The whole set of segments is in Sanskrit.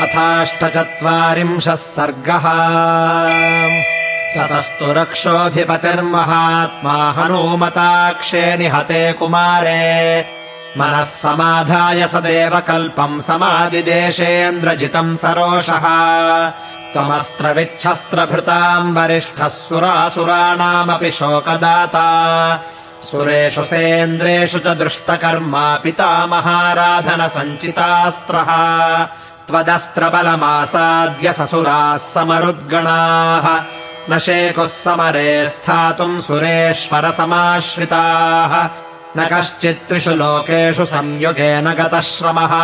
अथाष्टचत्वारिंशः सर्गः। ततस्तु रक्षोऽधिपतिर्महात्मा हनूमताक्षे निहते कुमारे। मनः समाधाय सदेव कल्पम् समादिदेशेन्द्रजितम् सरोषः। त्वमस्त्रविच्छस्त्रभृताम् वरिष्ठः सुरासुराणामपि शोकदाता। सुरेषु सेन्द्रेषु च दृष्टकर्मा पिता महाराधनसञ्चितास्त्रः त्वदस्त्रबलमासाद्य ससुराः समरुद्गणाः। न शेकुः समरे स्थातुम् सुरेश्वरसमाश्रिताः। न कश्चित् त्रिषु लोकेषु संयुगेन गतः श्रमः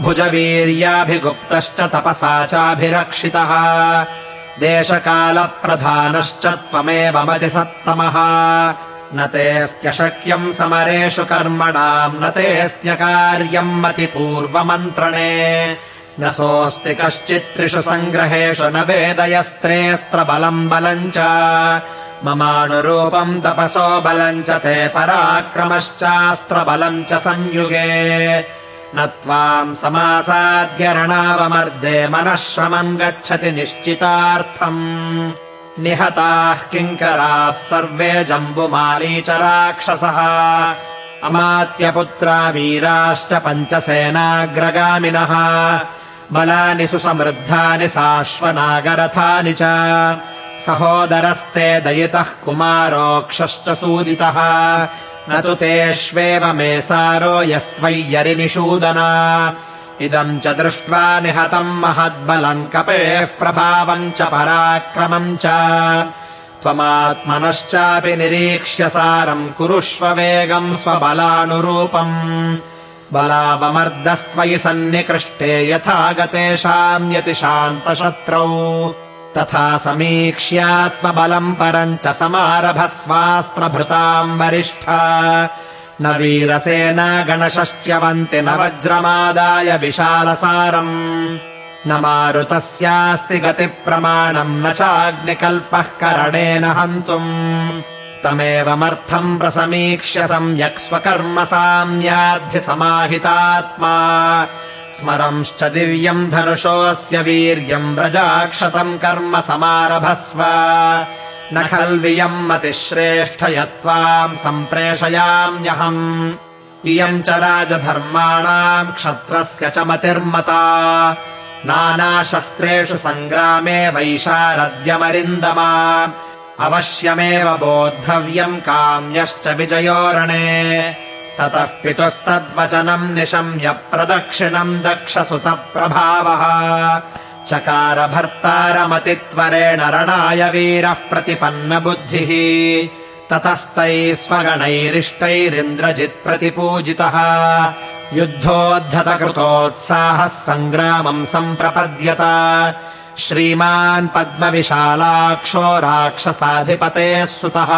भुजवीर्याभिगुप्तश्च तपसा चाभिरक्षितः देशकालप्रधानश्च त्वमेव मतिसत्तमः न तेऽस्त्य शक्यम् समरेषु कर्मणाम् न तेऽस्त्य कार्यम् मतिपूर्वमन्त्रणे। न सोऽस्ति कश्चित् त्रिषु सङ्ग्रहेषु न वेदयस्त्रेऽस्त्रबलम् बलम् च। ममानुरूपम् तपसो बलम् च ते पराक्रमश्चास्त्रबलम् च संयुगे। न त्वाम् समासाद्य रणावमर्दे मनः श्रमम् गच्छति निश्चितार्थम् निहताः किङ्कराः सर्वे जम्बुमाली च राक्षसः। अमात्यपुत्रा वीराश्च पञ्चसेनाग्रगामिनः। बलानि सुसमृद्धानि साश्वनागरथानि च। सहोदरस्ते दयितः कुमारोक्षश्च सूदितः। न तु तेष्वेव मे सारो यस्त्वय्यरिनिषूदना इदम् च दृष्ट्वा निहतम् महद्बलम् कपेः प्रभावम् च पराक्रमम् च। त्वमात्मनश्चापि निरीक्ष्य सारम् कुरुष्व वेगम् स्वबलानुरूपम्। बलावमर्दस्त्वयि सन्निकृष्टे यथा गतेषाम् यतिशान्तशत्रौ तथा समीक्ष्यात्मबलम् परम् च समारभस्वास्त्रभृताम् वरिष्ठ न वीरसेना गणशश्च्यवन्ति न वज्रमादाय विशालसारम्। न मारुतस्यास्ति गतिप्रमाणम् न चाग्निकल्पः करणेन हन्तुम्। तमेवमर्थम् प्रसमीक्ष्य सम्यक् स्वकर्म साम्याद्धि समाहितात्मा। स्मरंश्च दिव्यम् धनुषोऽस्य वीर्यम् व्रजाक्षतम् कर्म समारभस्व न खल्वियम् मतिश्रेष्ठ यत्त्वाम् सम्प्रेषयाम्यहम् इयम् च राजधर्माणाम् क्षत्रस्य च मतिर्मता। नानाशस्त्रेषु सङ्ग्रामे वैशारद्यमरिन्दमा। अवश्यमेव बोद्धव्यम् काम्यश्च विजयोरणे। ततः पितुस्तद्वचनम् निशम्य प्रदक्षिणम् दक्षसुतप्रभावः चकार भर्तारमतित्वरेण रणाय वीरः प्रतिपन्नबुद्धिः। ततस्तैः स्वगणैरिष्टैरिन्द्रजित्प्रतिपूजितः। युद्धोद्धतकृतोत्साहः सङ्ग्रामम् सम्प्रपद्यत। श्रीमान् पद्मविशालाक्षो राक्षसाधिपतेः सुतः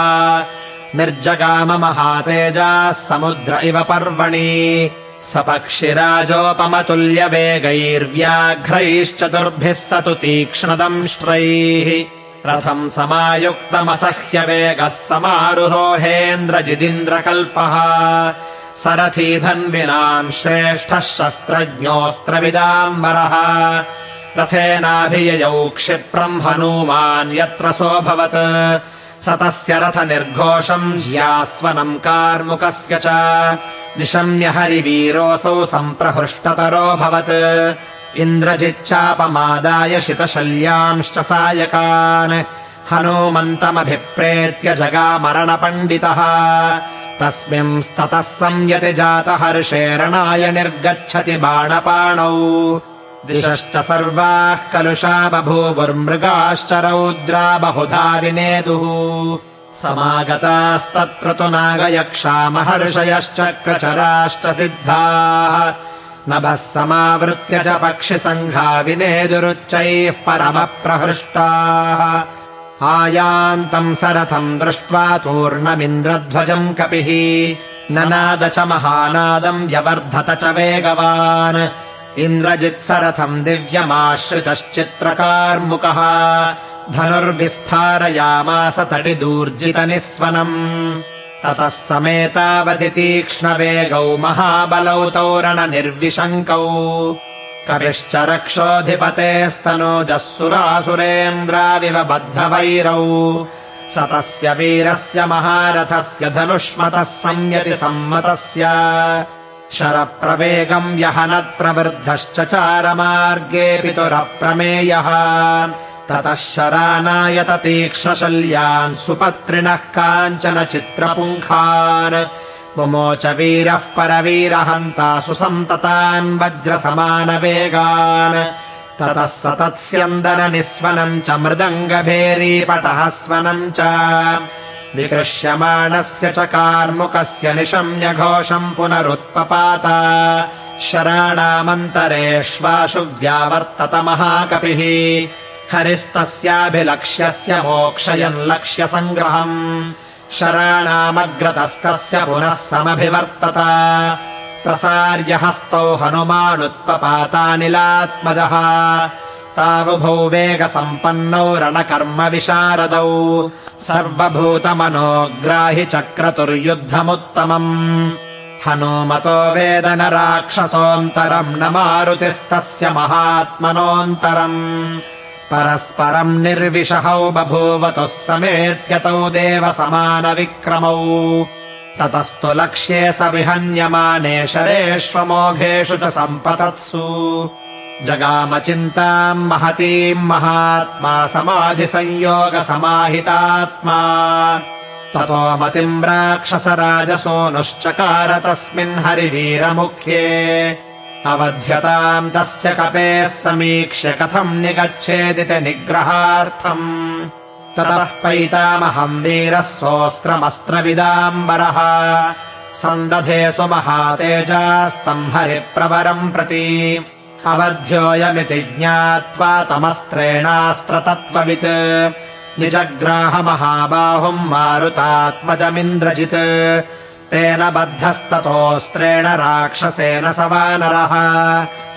निर्जगाममहातेजाः समुद्र इव पर्वणि सपक्षिराजोपमतुल्यवेगैर्व्याघ्रैश्चतुर्भिः स तु तीक्ष्णदंष्ट्रैः रथम् समायुक्तमसह्यवेगः समारुरोहेन्द्रजिदिन्द्रकल्पः सरथी धन्विनाम् श्रेष्ठः शस्त्रज्ञोऽस्त्रविदाम्बरः। रथेनाभिययौ क्षिप्रम् हनूमान् यत्र सोऽभवत् स तस्य रथनिर्घोषम् ज्यास्वनम् कार्मुकस्य च। निशम्य हरिवीरोऽसौ सम्प्रहृष्टतरोऽभवत् इन्द्रजिच्चापमादाय शितशल्यांश्च सायकान्। हनूमन्तमभिप्रेत्य जगामरणपण्डितः। तस्मिंस्ततः संयति जातहर्षे रणाय निर्गच्छति बाणपाणौ दिशश्च सर्वाः कलुषा बभूवुर्मृगाश्च रौद्रा बहुधा विनेदुः। समागतास्तत्र तु नागयक्षा महर्षयश्चक्रचराश्च सिद्धाः। नभः समावृत्य च पक्षिसङ्घा विनेदुरुच्चैः परमप्रहृष्टाः। आयान्तम् सरथम् दृष्ट्वा तूर्णमिन्द्रध्वजम् कपिः। ननाद च महानादम् व्यवर्धत च वेगवान् इन्द्रजित्सरथम् दिव्यमाश्रितश्चित्रकार्मुकः। धनुर्विस्फारयामास तटिदूर्जितनिस्वनम्। ततः समेतावति तीक्ष्णवेगौ महाबलौ तौरणनिर्विशङ्कौ। कपिश्च रक्षोऽधिपतेस्तनूजः सुरासुरेन्द्राविव बद्धवैरौ। स तस्य वीरस्य महारथस्य धनुष्मतः संयति सम्मतस्य शरप्रवेगम् यहनत्प्रवृद्धश्च चारमार्गे पितुरप्रमेयः ततः शरानायत तीक्ष्णशल्यान् सुपत्रिणः काञ्चन चित्रपुङ्खान्। मुमोच वीरः परवीरहन्ता सुसन्ततान् वज्रसमानवेगान्। ततः स तत्स्यन्दन निःस्वनम् च मृदङ्गभेरीपटः स्वनम् च विकृष्यमाणस्य च कार्मुकस्य निशम्य घोषम् पुनरुत्पपात। शराणामन्तरेष्वाशु व्यावर्तत महाकपिः। हरिस्तस्याभिलक्ष्यस्य मोक्षयन् लक्ष्यसङ्ग्रहम्। शराणामग्रतस्तस्य पुनः समभिवर्तत। प्रसार्य हस्तौ हनुमानुत्पपातानिलात्मजः तावुभौ वेगसम्पन्नौ रणकर्मविशारदौ। सर्वभूतमनोग्राहि चक्रतुर्युद्धमुत्तमम्। हनूमतो वेदन राक्षसोऽन्तरम् न मारुतिस्तस्य महात्मनोऽन्तरम्। परस्परम् निर्विशहौ बभूवतुः समेत्यतौ देवसमानविक्रमौ। ततस्तु लक्ष्ये स विहन्यमाने शरेष्वमोघेषु च सम्पतत्सु जगामचिन्ताम् महतीम् महात्मा समाधिसंयोगसमाहितात्मा। ततो मतिम् राक्षसराजसोनुश्चकार तस्मिन् हरिवीरमुख्ये। अवध्यताम् तस्य कपेः समीक्ष्य कथम् निगच्छेदिति निग्रहार्थम्। ततः पैतामहम् वीरः सोऽस्त्रमस्त्रविदाम्बरः। सन्दधे सुमहातेजास्तम् हरिप्रवरम् प्रति अवध्योऽयमिति ज्ञात्वा तमस्त्रेणास्त्रतत्त्ववित् निजग्राहमहाबाहुम् मारुतात्मजमिन्द्रजित्। तेन बद्धस्ततोऽस्त्रेण राक्षसेन स वानरः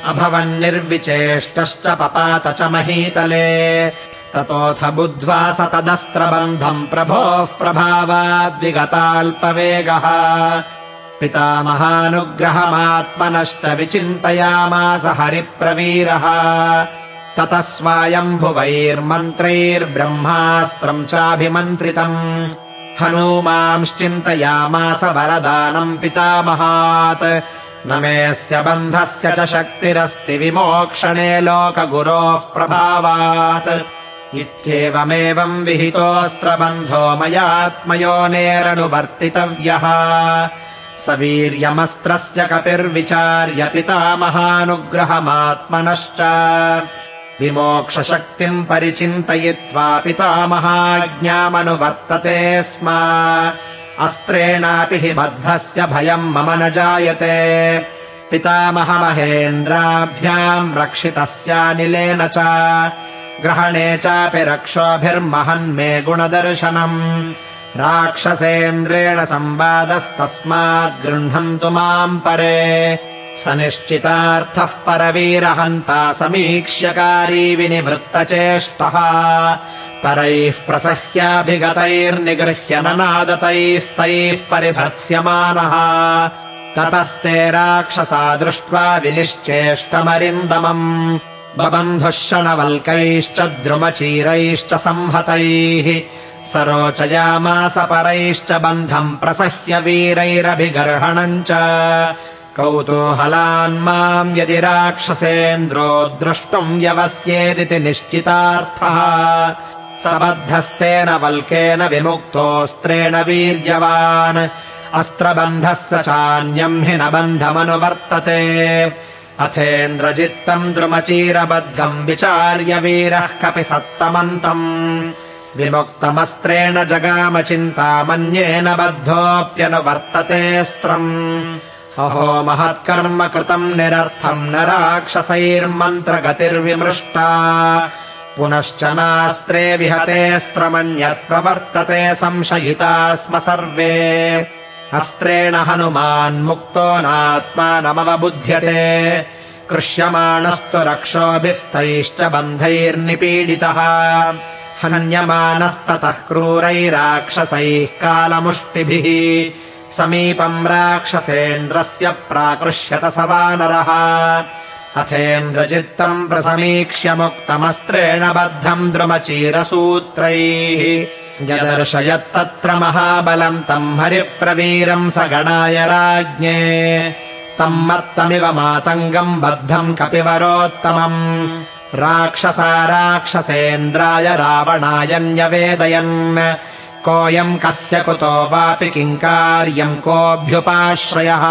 अभवन्निर्विचेष्टश्च पपात च महीतले। ततोऽथ बुद्ध्वा स तदस्त्रबन्धम् प्रभोः प्रभावाद्विगताल्पवेगः पितामहानुग्रहमात्मनश्च विचिन्तयामास हरिप्रवीरः। ततः स्वायम्भुवैर्मन्त्रैर्ब्रह्मास्त्रम् चाभिमन्त्रितम्। हनूमांश्चिन्तयामास वरदानम् पितामहात्। न मेऽस्य बन्धस्य च शक्तिरस्ति विमोक्षणे लोकगुरोः प्रभावात्। इत्येवमेवम् विहितोऽस्त्रबन्धो मयात्मयोनेरनुवर्तितव्यः स वीर्यमस्त्रस्य कपिर्विचार्य पितामहानुग्रहमात्मनश्च विमोक्षशक्तिम् परिचिन्तयित्वा पितामहाज्ञामनुवर्तते स्म। अस्त्रेणापि हि बद्धस्य भयम् मम न जायते। पितामहमहेन्द्राभ्याम् रक्षितस्यानिलेन च। ग्रहणे चापि रक्षोभिर्महन्मे गुणदर्शनम् राक्षसेन्द्रेण संवादस्तस्मात् गृह्णन्तु माम् परे। स निश्चितार्थः परवीरहन्ता समीक्ष्यकारी विनिवृत्तचेष्टः। परैः प्रसह्याभिगतैर्निगृह्य ननादतैस्तैः परिभत्स्यमानः। ततस्ते राक्षसा दृष्ट्वा विनिश्चेष्टमरिन्दमम्। बबन्धुः शणवल्कैश्च द्रुमचीरैश्च संहतैः सरोचयामास परैश्च बन्धम् प्रसह्य वीरैरभिगर्हणम् च। कौतूहलान् यदि राक्षसेन्द्रो द्रष्टुम् व्यवस्येदिति निश्चितार्थः। सबद्धस्तेन वल्केन विमुक्तोऽस्त्रेण वीर्यवान्। अस्त्रबन्धः स चान्यम् हि न बन्धमनुवर्तते। अथेन्द्रजित्तम् द्रुमचीरबद्धम् विचार्य वीरः कपि सत्तमन्तम् विमुक्तमस्त्रेण जगामचिन्तामन्येन बद्धोऽप्यनुवर्तते स्त्रम्। अहो महत्कर्म कृतम् निरर्थम् न राक्षसैर्मन्त्रगतिर्विमृष्टा। पुनश्च नास्त्रे विहतेऽस्त्रमन्यत्प्रवर्तते संशयिता स्म सर्वे। अस्त्रेण हनुमान्मुक्तो नात्मानमवबुध्यते। कृष्यमाणस्तु रक्षोभिस्तैश्च बन्धैर्निपीडितः हन्यमानस्ततः क्रूरैराक्षसैः कालमुष्टिभिः। समीपम् राक्षसेन्द्रस्य प्राकृष्यत स वानरः अथेन्द्रचित्तम् प्रसमीक्ष्य मुक्तमस्त्रेण बद्धम् द्रुमचीरसूत्रैः। यदर्शयत्तत्र महाबलम् तम् हरिप्रवीरम् स गणाय राज्ञे। तम् मत्तमिव मातङ्गम् बद्धम् कपिवरोत्तमम् राक्षसा राक्षसेन्द्राय रावणाय न्यवेदयन् कोऽयम् कस्य कुतो वापि किम् कार्यम् कोऽभ्युपाश्रयः।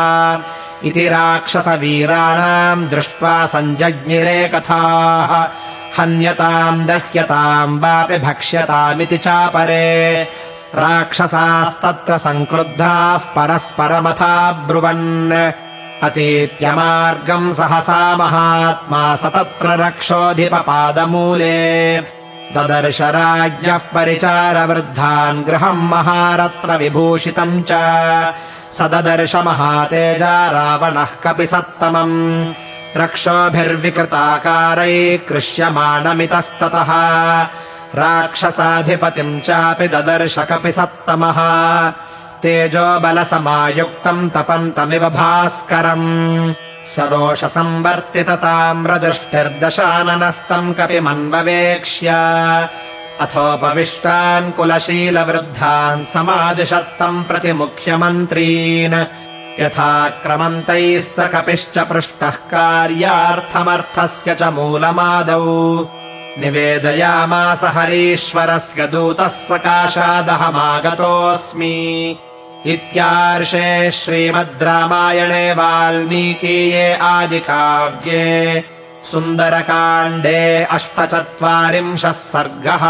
इति राक्षसवीराणाम् दृष्ट्वा सञ्जज्ञिरे कथाः। हन्यताम् दह्यताम् वापि भक्ष्यतामिति चापरे। राक्षसास्तत्र सङ्क्रुद्धाः परस्परमथा ब्रुवन् अतीत्यमार्गम् सहसा महात्मा स तत्र रक्षोऽधिपपादमूले। ददर्श राज्ञः परिचारवृद्धान् गृहम् महारत्नविभूषितम् च। स ददर्श महातेजा रावणः कपि सत्तमम् रक्षोभिर्विकृताकारैः कृष्यमाणमितस्ततः। राक्षसाधिपतिम् चापि ददर्श कपि तेजोबलसमायुक्तम् तपन्तमिव भास्करम्। सरोषसंवर्तितताम्रदृष्टिर्दशाननस्तम् कपि मन्ववेक्ष्य अथोपविष्टान् कुलशीलवृद्धान् समादिशत्तम् प्रति मुख्यमन्त्रीन् यथाक्रमन्तैः स कपिश्च पृष्टः कार्यार्थमर्थस्य च मूलमादौ। निवेदयामास हरीश्वरस्य दूतः सकाशादहमागतोऽस्मि इत्यार्षे श्रीमद् रामायणे वाल्मीकीये आदिकाव्ये सुन्दरकाण्डे अष्टचत्वारिंशः सर्गः